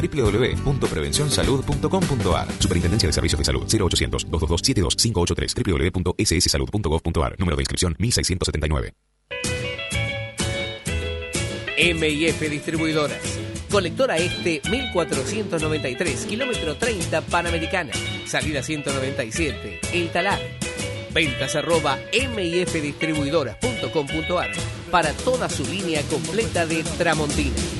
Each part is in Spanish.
www.prevencionsalud.com.ar. Superintendencia de Servicios de Salud 0800 222 72583 www.sssalud.gov.ar. Número de inscripción 1679. MIF Distribuidoras. Colectora Este 1493, kilómetro 30 Panamericana. Salida 197, El Talar. Ventas arroba mifdistribuidoras.com.ar para toda su línea completa de Tramontina.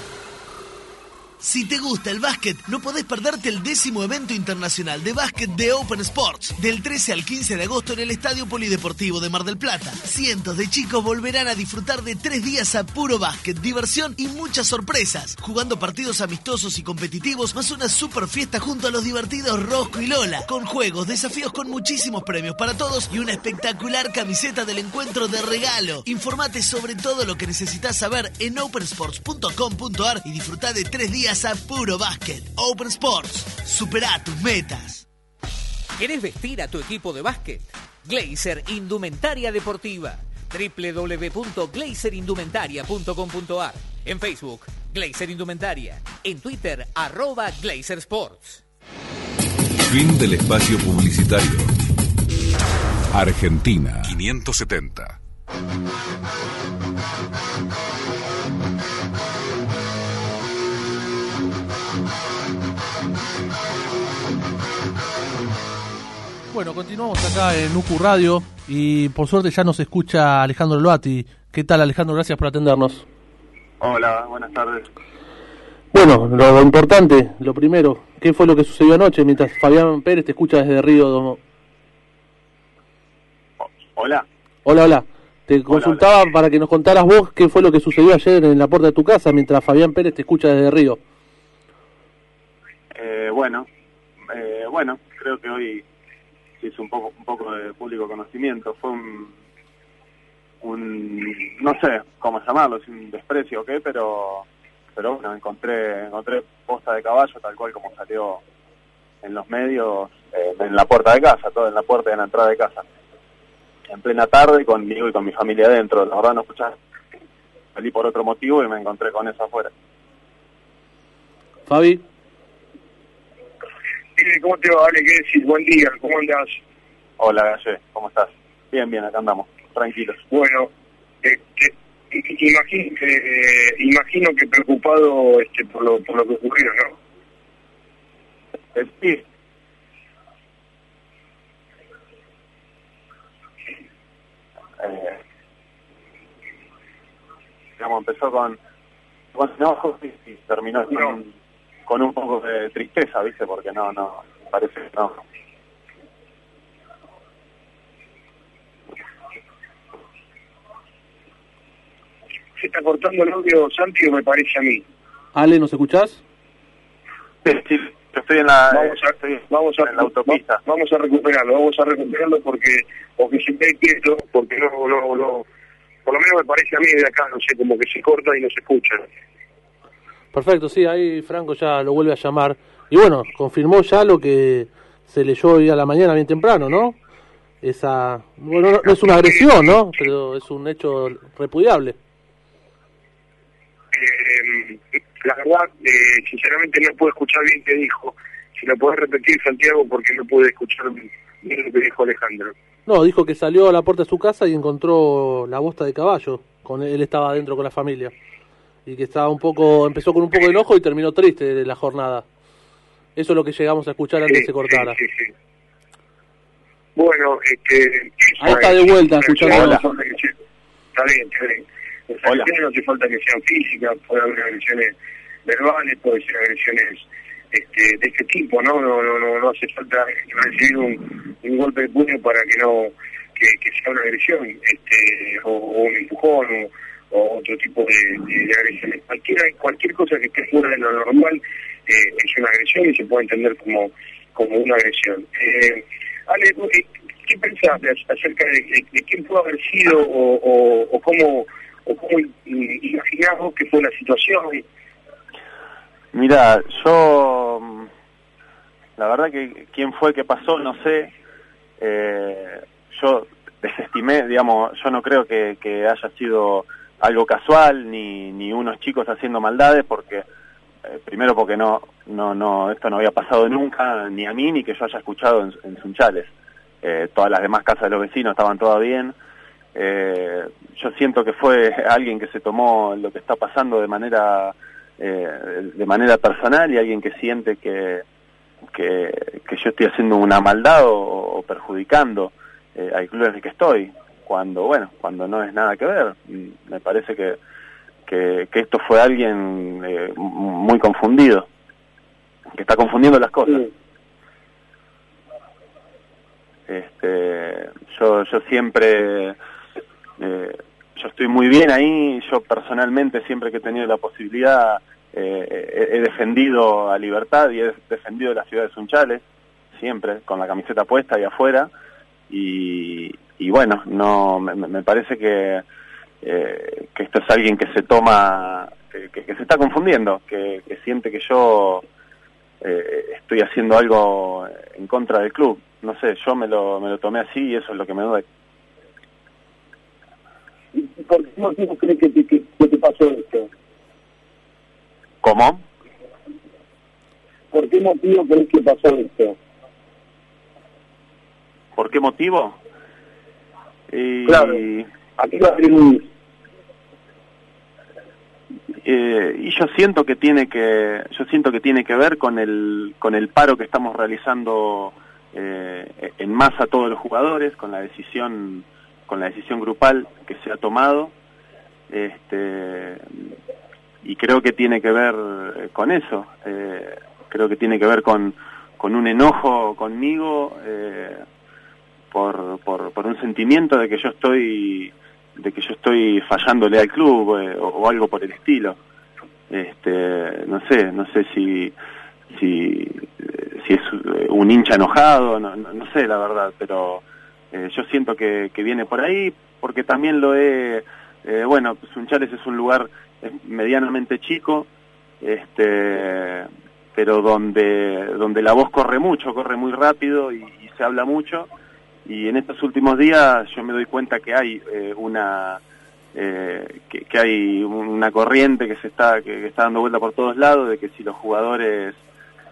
Si te gusta el básquet, no podés perderte el décimo evento internacional de básquet de Open Sports, del 13 al 15 de agosto en el Estadio Polideportivo de Mar del Plata. Cientos de chicos volverán a disfrutar de tres días a puro básquet, diversión y muchas sorpresas, jugando partidos amistosos y competitivos, más una super fiesta junto a los divertidos Rosco y Lola, con juegos, desafíos con muchísimos premios para todos y una espectacular camiseta del encuentro de regalo. Informate sobre todo lo que necesitas saber en opensports.com.ar y disfruta de tres días a puro básquet. Open Sports, supera tus metas. ¿Querés vestir a tu equipo de básquet? Glazer Indumentaria Deportiva. www.glazerindumentaria.com.ar En Facebook, Glazer Indumentaria. En Twitter, arroba Glazer Sports. Fin del espacio publicitario. Argentina 570. Bueno, continuamos acá en UCU Radio y por suerte ya nos escucha Alejandro Loati. ¿Qué tal Alejandro? Gracias por atendernos. Hola, buenas tardes. Bueno, lo, lo importante, lo primero, ¿qué fue lo que sucedió anoche mientras Fabián Pérez te escucha desde Río? Hola. Hola, hola. Te consultaba para que nos contaras vos qué fue lo que sucedió ayer en la puerta de tu casa mientras Fabián Pérez te escucha desde Río. Eh, bueno, eh, bueno, creo que hoy hizo un poco, un poco de público conocimiento. Fue un, un no sé cómo llamarlo, si un desprecio o qué, pero, pero bueno, encontré, encontré posta de caballo tal cual como salió en los medios, eh, en la puerta de casa, todo en la puerta y en la entrada de casa. En plena tarde conmigo y con mi familia adentro. La verdad no escuchaba. Salí por otro motivo y me encontré con eso afuera. Fabi. ¿Cómo te va, Ale? ¿Qué decís? Buen día, ¿cómo andás? Hola, Galle, ¿cómo estás? Bien, bien, acá andamos, tranquilos. Bueno, este, imagino, que, eh, imagino que preocupado este, por, lo, por lo que ocurrió, ¿no? Eh, sí. Eh, digamos, empezó con, con enojo y, terminó con, con un poco de tristeza, ¿viste? Porque no, no, parece que no. Se está cortando el audio, Santi, o me parece a mí. Ale, ¿nos escuchás? Sí, sí, yo estoy en la, Vamos a, estoy vamos a, en la autopista. va- vamos a recuperarlo, vamos a recuperarlo porque, o que se quede quieto, porque no, no, no, por lo menos me parece a mí de acá, no sé, como que se corta y no se escucha. Perfecto, sí, ahí Franco ya lo vuelve a llamar. Y bueno, confirmó ya lo que se leyó hoy a la mañana bien temprano, ¿no? Esa, bueno, no, no es una agresión, ¿no? Pero es un hecho repudiable. Eh, la verdad, eh, sinceramente no puedo escuchar bien qué dijo. Si lo podés repetir, Santiago, porque no pude escuchar bien lo que dijo Alejandro. No, dijo que salió a la puerta de su casa y encontró la bosta de caballo. Con él estaba adentro con la familia. Y que estaba un poco, empezó con un poco de enojo y terminó triste de la jornada. Eso es lo que llegamos a escuchar antes Sí, que se cortara. sí, sí, sí. Bueno, este... Ahí está de vuelta, escuchando. Hola. Está bien, está bien. Las agresiones no hace falta que sean físicas, puede haber agresiones verbales, puede ser agresiones este, de este tipo, ¿no? No, no, no, no hace falta recibir un, un golpe de puño para que no que, que sea una agresión, este, o, o un empujón, o, o otro tipo de, de, de agresiones. Cualquiera, cualquier cosa que esté fuera de lo normal eh, es una agresión y se puede entender como, como una agresión. Eh, Ale, eh, ¿qué pensás acerca de, quién pudo haber sido o, cómo, o cómo imaginás que fue la situación? Mira, yo mm, la verdad que quién fue que pasó, no sé. Eh, yo desestimé, digamos, yo no creo que haya sido algo casual ni, ni unos chicos haciendo maldades porque eh, primero porque no no no esto no había pasado nunca ni a mí ni que yo haya escuchado en, Sunchales. Eh, todas las demás casas de los vecinos estaban todas bien. Eh, yo siento que fue alguien que se tomó lo que está pasando de manera de manera personal y alguien que siente que que, que yo estoy haciendo una maldad o, perjudicando al club en el que estoy cuando, bueno, cuando no es nada que ver. Me parece que, que, esto fue alguien eh, muy confundido, que está confundiendo las cosas. Este, yo, yo siempre, eh, yo estoy muy bien ahí, yo personalmente siempre que he tenido la posibilidad eh, he, defendido a Libertad y he defendido la ciudad de Sunchales, siempre, con la camiseta puesta y afuera, y, y bueno, no me, parece que, eh, que esto es alguien que se toma, que, se está confundiendo, que, siente que yo eh, estoy haciendo algo en contra del club. No sé, yo me lo, me lo tomé así y eso es lo que me duele. ¿Y por qué motivo crees que te, que, te pasó esto? ¿Cómo? ¿Por qué motivo crees que pasó esto? ¿Por qué motivo? Y, claro, aquí va a eh, y yo siento que tiene que yo siento que tiene que ver con el con el paro que estamos realizando eh, en masa todos los jugadores con la decisión con la decisión grupal que se ha tomado. Este y creo que tiene que ver eh, con eso. Eh, creo que tiene que ver con con un enojo conmigo eh, por, por, por un sentimiento de que yo estoy de que yo estoy fallándole al club eh, o, algo por el estilo. Este no sé no sé si si es un hincha enojado no, no, sé la verdad pero eh, yo siento que, que viene por ahí porque también lo he eh, bueno Sunchales es un lugar medianamente chico este pero donde donde la voz corre mucho corre muy rápido y se habla mucho y en estos últimos días yo me doy cuenta que hay eh, una eh, que, hay una corriente que se está que, está dando vuelta por todos lados de que si los jugadores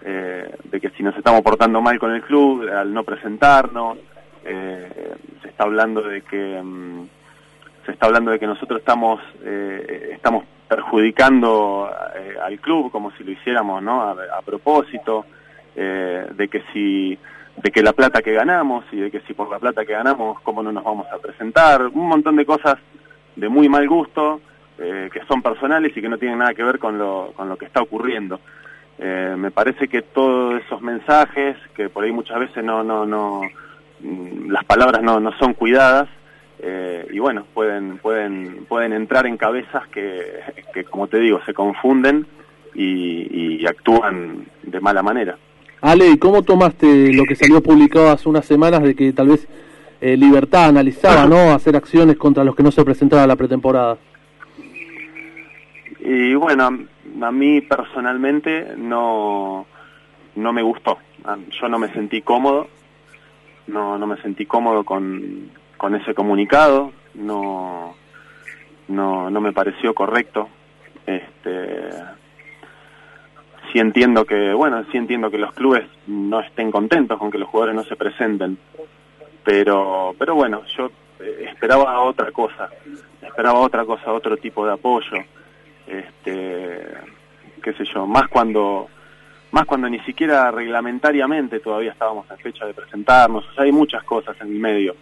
eh, de que si nos estamos portando mal con el club al no presentarnos se está hablando de que mm, se está hablando de que nosotros estamos estamos perjudicando al club como si lo hiciéramos no a propósito de que si de que la plata que ganamos y de que si por la plata que ganamos, cómo no nos vamos a presentar, un montón de cosas de muy mal gusto, eh, que son personales y que no tienen nada que ver con lo, con lo que está ocurriendo. Eh, me parece que todos esos mensajes, que por ahí muchas veces no, no, no, mm, las palabras no, no son cuidadas, eh, y bueno, pueden, pueden, pueden entrar en cabezas que, que como te digo, se confunden y actúan de mala manera. Ale, ¿cómo tomaste lo que salió publicado hace unas semanas de que tal vez eh, Libertad analizaba no hacer acciones contra los que no se presentaban a la pretemporada? Y bueno, a mí personalmente no, no me gustó. Ah, yo no me sentí cómodo, no, no me sentí cómodo con, con ese comunicado, no, no, no me pareció correcto. Este, sí entiendo que, bueno, sí entiendo que los clubes no estén contentos con que los jugadores no se presenten, pero, pero bueno, yo eh, esperaba otra cosa, esperaba otra cosa, otro tipo de apoyo, este, qué sé yo, más cuando, más cuando ni siquiera reglamentariamente todavía estábamos en fecha de presentarnos, o sea, hay muchas cosas en el medio,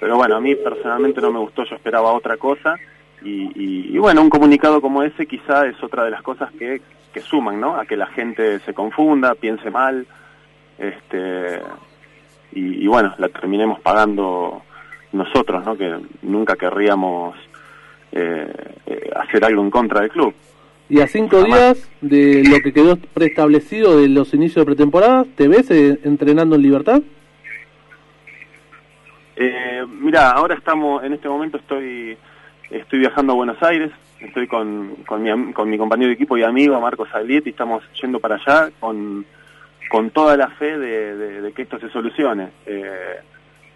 pero bueno, a mí personalmente no me gustó, yo esperaba otra cosa, y, y, bueno, un comunicado como ese quizá es otra de las cosas que, que suman, ¿no? A que la gente se confunda, piense mal, este, y, bueno, la terminemos pagando nosotros, ¿no? Que nunca querríamos eh, eh, hacer algo en contra del club. Y a cinco días de lo que quedó preestablecido de los inicios de pretemporada, ¿te ves eh, entrenando en libertad? Eh, mira, ahora estamos, en este momento estoy, estoy viajando a Buenos Aires, estoy con, con, mi, con mi compañero de equipo y amigo Marcos Aglietti, estamos yendo para allá con, con toda la fe de, que esto se solucione. Eh,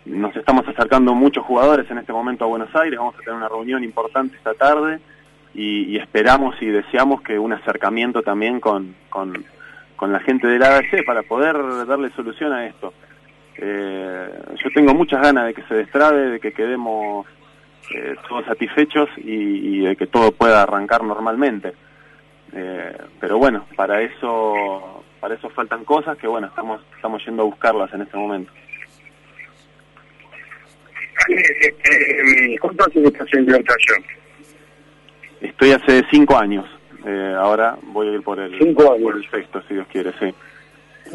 nos estamos acercando muchos jugadores en este momento a Buenos Aires, vamos a tener una reunión importante esta tarde y, y esperamos y deseamos que un acercamiento también con, con, con la gente del ABC para poder darle solución a esto. Eh, yo tengo muchas ganas de que se destrabe, de que quedemos eh, todos satisfechos y, y de que todo pueda arrancar normalmente. Eh, pero bueno, para eso para eso faltan cosas que bueno estamos estamos yendo a buscarlas en este momento. Eh, ¿Cuánto hace que estás en Libertad Estoy hace cinco años. Eh, ahora voy a ir por el Cinco años. por el sexto, si Dios quiere, sí.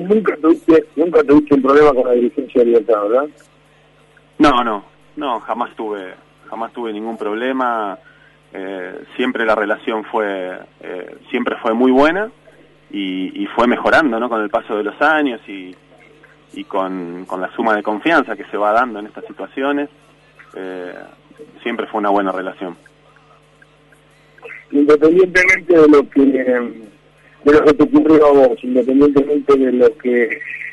Nunca tuviste, nunca tuviste un problema con la dirigencia de Libertad, ¿verdad? No, no, no, jamás tuve, jamás tuve ningún problema. Eh, siempre la relación fue, eh, siempre fue muy buena y, y fue mejorando, ¿no? Con el paso de los años y, y con, con la suma de confianza que se va dando en estas situaciones, eh, siempre fue una buena relación. Independientemente de lo que de lo que te ocurrió a vos, independientemente de lo que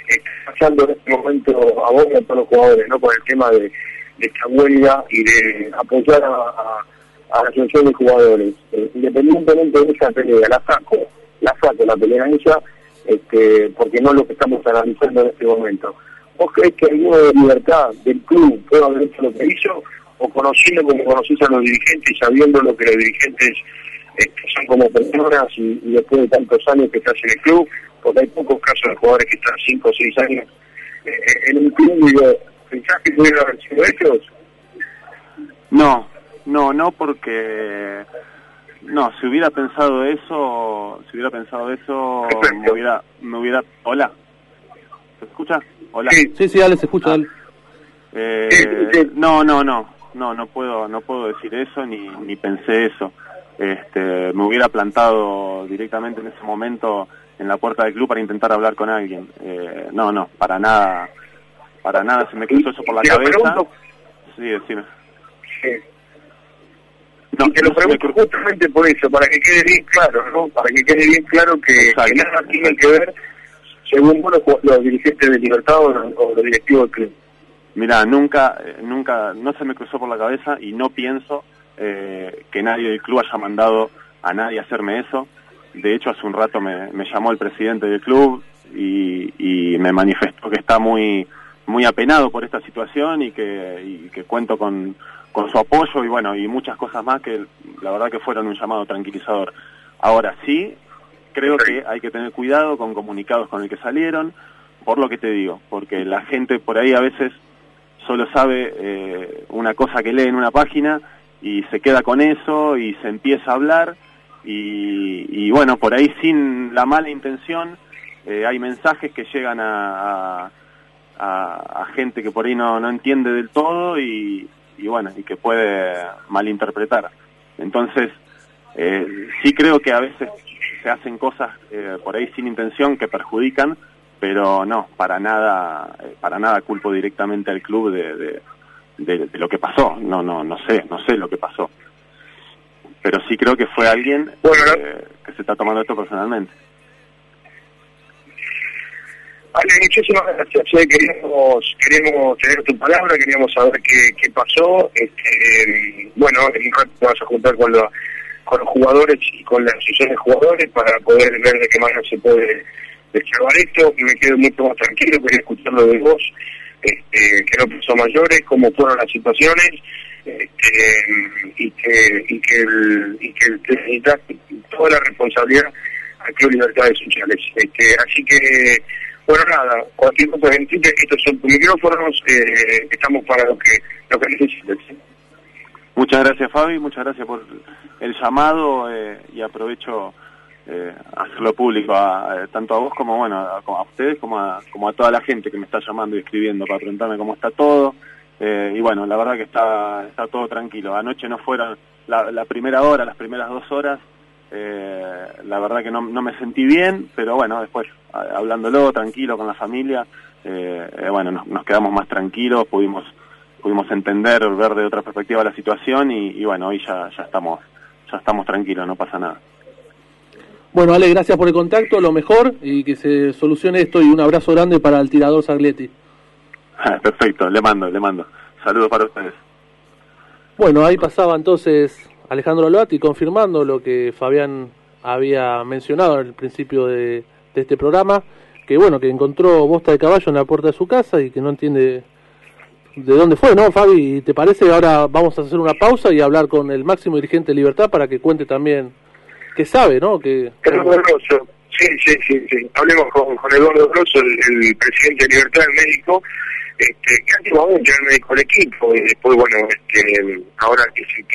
está pasando en este momento a vos y a todos los jugadores, ¿no? Con el tema de, de esta huelga y de apoyar a, a, a la asociación de jugadores. Eh, independientemente de esa pelea, la saco, la saco, la pelea ella, este, porque no es lo que estamos analizando en este momento. ¿Vos crees que alguno de libertad del club puede haber hecho lo que hizo? ¿O conociendo como conocís a los dirigentes y sabiendo lo que los dirigentes este, son como personas y, y después de tantos años que estás en el club, porque hay pocos casos de jugadores que están 5 o 6 años eh, en un club, digo, ¿pensás que pudieron haber sido ellos? No, no, no porque no, si hubiera pensado eso, si hubiera pensado eso, me hubiera, me hubiera, hola, ¿se escucha? Hola. Sí, Sí, sí, dale, se escucha, dale. Eh, Sí, sí, sí. no, no, no, no, no puedo, no puedo decir eso ni, ni pensé eso. Este, me hubiera plantado directamente en ese momento en la puerta del club para intentar hablar con alguien. Eh, no, no, para nada, para nada se me cruzó eso por la Te lo cabeza. pregunto. Sí, decime. Sí. No, y te lo pregunto justamente por eso, para que quede bien claro, ¿no? Para que quede bien claro que, que nada tiene que ver, según los, los dirigentes de Libertad o los, o los directivos del club. Mira, nunca, eh, nunca, no se me cruzó por la cabeza y no pienso eh, que nadie del club haya mandado a nadie a hacerme eso. De hecho, hace un rato me, me llamó el presidente del club y, y me manifestó que está muy, muy apenado por esta situación y que, y que cuento con, con su apoyo y bueno, y muchas cosas más que la verdad que fueron un llamado tranquilizador. Ahora sí, creo que hay que tener cuidado con comunicados con el que salieron, por lo que te digo, porque la gente por ahí a veces solo sabe eh, una cosa que lee en una página y se queda con eso y se empieza a hablar y, y bueno, por ahí sin la mala intención eh, hay mensajes que llegan a, a, a- a gente que por ahí no, no entiende del todo y, y bueno, y que puede malinterpretar. Entonces, eh, sí creo que a veces se hacen cosas eh, por ahí sin intención que perjudican, pero no, para nada, eh, para nada culpo directamente al club de, de, de- de lo que pasó. No, no, no sé, no sé lo que pasó. Pero sí creo que fue alguien eh, que se está tomando esto personalmente. Ale, muchísimas gracias. Eh, Queríamos, queríamos tener tu palabra, queríamos saber qué, qué pasó. Este, bueno, en un rato vas a juntar con, la- con los jugadores y con las asociaciones de jugadores para poder ver de qué manera se puede destrabar esto. Me quedo mucho más tranquilo, quería escucharlo de vos, este, que no pasó mayores, cómo fueron las situaciones. Este, y que y que y que el- toda la responsabilidad al Club Libertades Sociales. Este, así que bueno, nada, cualquier cosa que estos son tus micrófonos, eh, estamos para lo que lo que necesites. Muchas gracias Fabi, muchas gracias por el llamado eh, y aprovecho eh, hacerlo público a, tanto a vos como bueno a, a ustedes como a, como a toda la gente que me está llamando y escribiendo para preguntarme cómo está todo Eh, y bueno la verdad que está está todo tranquilo anoche no fueron la, la primera hora las primeras dos horas eh, la verdad que no, no me sentí bien pero bueno después hablándolo tranquilo con la familia eh, eh, bueno nos, nos quedamos más tranquilos pudimos pudimos entender, ver de otra perspectiva la situación y, y bueno, hoy ya, ya estamos ya estamos tranquilos, no pasa nada. Bueno, Ale, gracias por el contacto, lo mejor y que se solucione esto y un abrazo grande para el tirador Saglietti. Perfecto, le mando, le mando. Saludos para ustedes. Bueno, ahí pasaba entonces Alejandro Loati confirmando lo que Fabián había mencionado al principio de, este programa, que bueno, que encontró bosta de caballo en la puerta de su casa y que no entiende de dónde fue, ¿no, Fabi? ¿Te parece ahora vamos a hacer una pausa y hablar con el máximo dirigente de Libertad para que cuente también que sabe, ¿no? Que, Eduardo Grosso, sí, sí, sí. Hablemos con, con Eduardo Grosso, el, presidente de Libertad, el médico, este, que antiguamente era el médico del equipo y después, bueno, este, ahora que se tiene